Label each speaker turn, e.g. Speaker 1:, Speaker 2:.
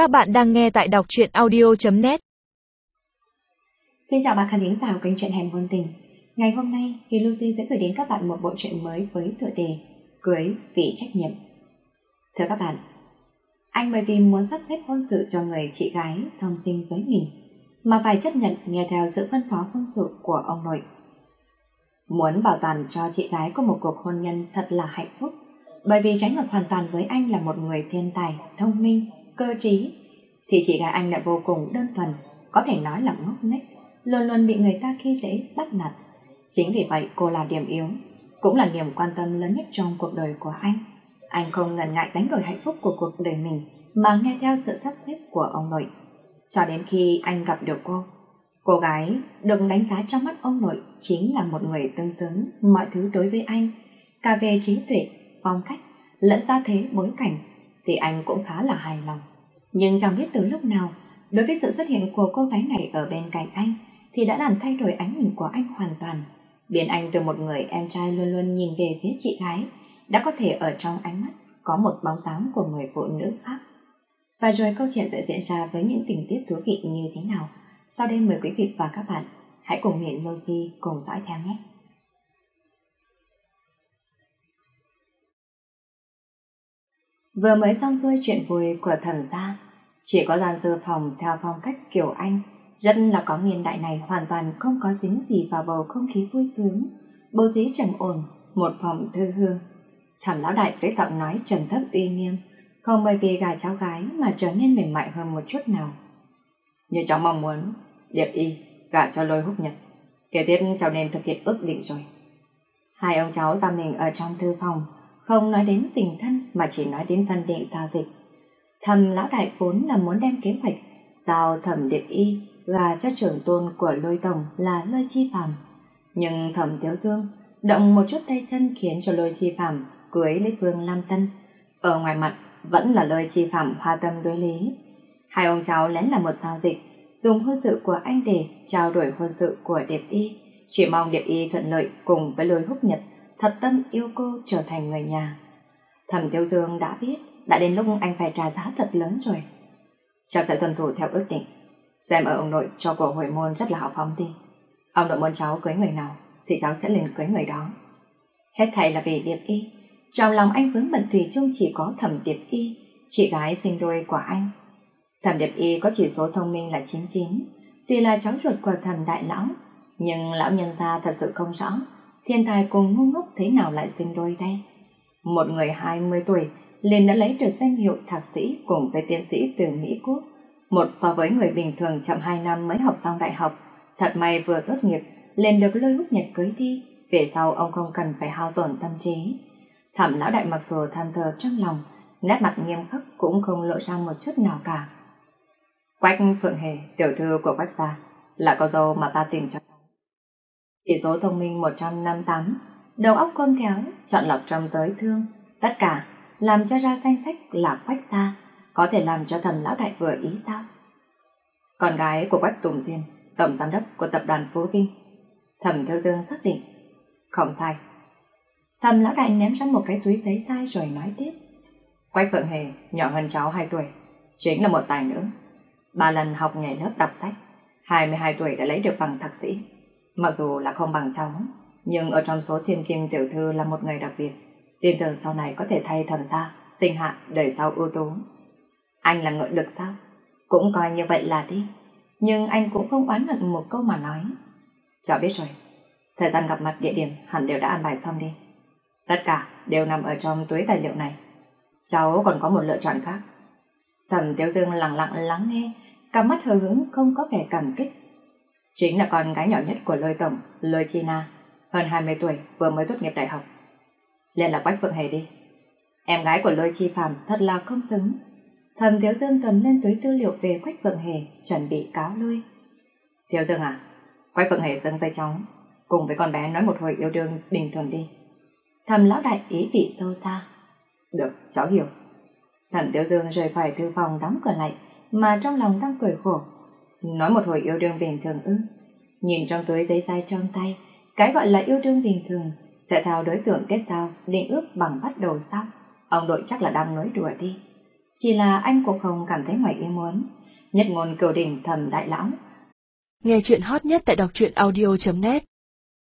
Speaker 1: Các bạn đang nghe tại đọc truyện audio.net
Speaker 2: Xin chào bà khán thính giả kênh truyện hẻm ngôn tình. Ngày hôm nay, thì Lucy sẽ gửi đến các bạn một bộ truyện mới với tựa đề Cưới vì trách nhiệm. Thưa các bạn, anh bởi vì muốn sắp xếp hôn sự cho người chị gái song sinh với mình, mà phải chấp nhận nghe theo sự phân phó hôn sự của ông nội. Muốn bảo toàn cho chị gái có một cuộc hôn nhân thật là hạnh phúc, bởi vì trái ngược hoàn toàn với anh là một người thiên tài, thông minh, cơ trí, thì chị gái anh lại vô cùng đơn thuần, có thể nói là ngốc nghếch, luôn luôn bị người ta khi dễ bắt nạt. Chính vì vậy cô là điểm yếu, cũng là niềm quan tâm lớn nhất trong cuộc đời của anh. Anh không ngần ngại đánh đổi hạnh phúc của cuộc đời mình mà nghe theo sự sắp xếp của ông nội. Cho đến khi anh gặp được cô, cô gái được đánh giá trong mắt ông nội chính là một người tương xứng mọi thứ đối với anh, cả về trí tuệ, phong cách, lẫn gia thế bối cảnh, thì anh cũng khá là hài lòng. Nhưng chẳng biết từ lúc nào, đối với sự xuất hiện của cô gái này ở bên cạnh anh, thì đã làm thay đổi ánh nhìn của anh hoàn toàn, biến anh từ một người em trai luôn luôn nhìn về phía chị gái, đã có thể ở trong ánh mắt có một bóng dáng của người phụ nữ khác. Và rồi câu chuyện sẽ diễn ra với những tình tiết thú vị như thế nào? Sau đây mời quý vị và các bạn hãy cùng miệng Logi cùng dõi theo nhé. Vừa mới xong xuôi chuyện vui của thẩm gia, chỉ có gian tư phòng theo phong cách kiểu Anh, rất là có niên đại này hoàn toàn không có dính gì vào bầu không khí vui sướng, bố dí trầm ổn, một phòng thư hương. Thẩm lão đại với giọng nói trầm thấp uy nghiêm, không bởi vì gà cháu gái mà trở nên mềm mại hơn một chút nào. Như cháu mong muốn, Điệp Y gả cho lôi húc nhật. Kế tiếp cháu nên thực hiện ước định rồi. Hai ông cháu ra mình ở trong thư phòng, không nói đến tình thân mà chỉ nói đến văn định giao dịch. Thầm lão đại vốn là muốn đem kế hoạch giao thẩm điệp y gà cho trưởng tôn của lôi tổng là lôi chi phàm. Nhưng thẩm tiếu dương động một chút tay chân khiến cho lôi chi phàm cưới lấy vương Lam Tân. Ở ngoài mặt vẫn là lôi chi phàm hoa tâm đối lý. Hai ông cháu lén là một giao dịch, dùng hôn sự của anh để trao đổi hôn sự của điệp y. Chỉ mong điệp y thuận lợi cùng với lôi húc nhật thật tâm yêu cô trở thành người nhà. Thẩm Tiêu Dương đã biết, đã đến lúc anh phải trả giá thật lớn rồi. Cháu sẽ tuân thủ theo ước định, xem ở ông nội cho cuộc hồi môn rất là hào phóng đi. Ông nội muốn cháu cưới người nào, thì cháu sẽ liền cưới người đó. Hết thầy là vì Điệp Y, trong lòng anh vướng bận thủy chung chỉ có Thẩm Điệp Y, chị gái sinh đôi của anh. Thẩm Điệp Y có chỉ số thông minh là 99, tuy là cháu ruột của Thẩm Đại Lão, nhưng lão nhân gia thật sự không rõ thiên tài cùng ngu ngốc thế nào lại sinh đôi đây? Một người 20 tuổi liền đã lấy được danh hiệu thạc sĩ cùng với tiến sĩ từ Mỹ Quốc. Một so với người bình thường chậm 2 năm mới học xong đại học, thật may vừa tốt nghiệp, liền được lôi hút nhật cưới đi, về sau ông không cần phải hao tổn tâm trí. Thẩm lão đại mặc dù than thờ trong lòng, nét mặt nghiêm khắc cũng không lộ ra một chút nào cả. Quách Phượng Hề, tiểu thư của Quách gia, là cô dâu mà ta tìm cho chỉ số thông minh 158, đầu óc khôn khéo, chọn lọc trong giới thương, tất cả làm cho ra danh sách là Quách gia, có thể làm cho thầm lão đại vừa ý sao? Con gái của Quách Tùng Diên, tổng giám đốc của tập đoàn Phú Vinh, thầm theo dương xác định. Không sai. Thầm lão đại ném ra một cái túi giấy sai rồi nói tiếp. Quách Phượng Hề nhỏ hơn cháu 2 tuổi, chính là một tài nữ. Ba lần học nhảy lớp đọc sách, 22 tuổi đã lấy được bằng thạc sĩ. Mặc dù là không bằng cháu, nhưng ở trong số thiên kim tiểu thư là một người đặc biệt. Tin tưởng sau này có thể thay thần gia, sinh hạ, đời sau ưu tú. Anh là ngợi lực sao? Cũng coi như vậy là đi. Nhưng anh cũng không oán hận một câu mà nói. Cháu biết rồi. Thời gian gặp mặt địa điểm hẳn đều đã an bài xong đi. Tất cả đều nằm ở trong túi tài liệu này. Cháu còn có một lựa chọn khác. Thẩm Tiếu Dương lặng lặng lắng nghe, cặp mắt hờ hứng không có vẻ cảm kích Chính là con gái nhỏ nhất của lôi tổng, lôi chi na, hơn 20 tuổi, vừa mới tốt nghiệp đại học. Lên là Quách Phượng Hề đi. Em gái của lôi chi phàm thật là không xứng. Thầm Thiếu Dương cầm lên túi tư liệu về Quách Phượng Hề, chuẩn bị cáo lôi. Thiếu Dương à, Quách Phượng Hề dâng tay cháu, cùng với con bé nói một hồi yêu đương bình thường đi. Thầm lão đại ý vị sâu xa. Được, cháu hiểu. Thẩm Tiểu Dương rời khỏi thư phòng đóng cửa lại, mà trong lòng đang cười khổ. Nói một hồi yêu đương bình thường ư. Nhìn trong túi giấy sai trong tay, cái gọi là yêu đương bình thường sẽ theo đối tượng kết giao định ước bằng bắt đầu sao? Ông đội chắc là đang nói đùa đi. Chỉ là anh cũng không cảm thấy ngoài ý muốn. Nhất ngôn cửu đỉnh thầm đại lão.
Speaker 3: Nghe chuyện hot nhất tại đọc truyện audio.net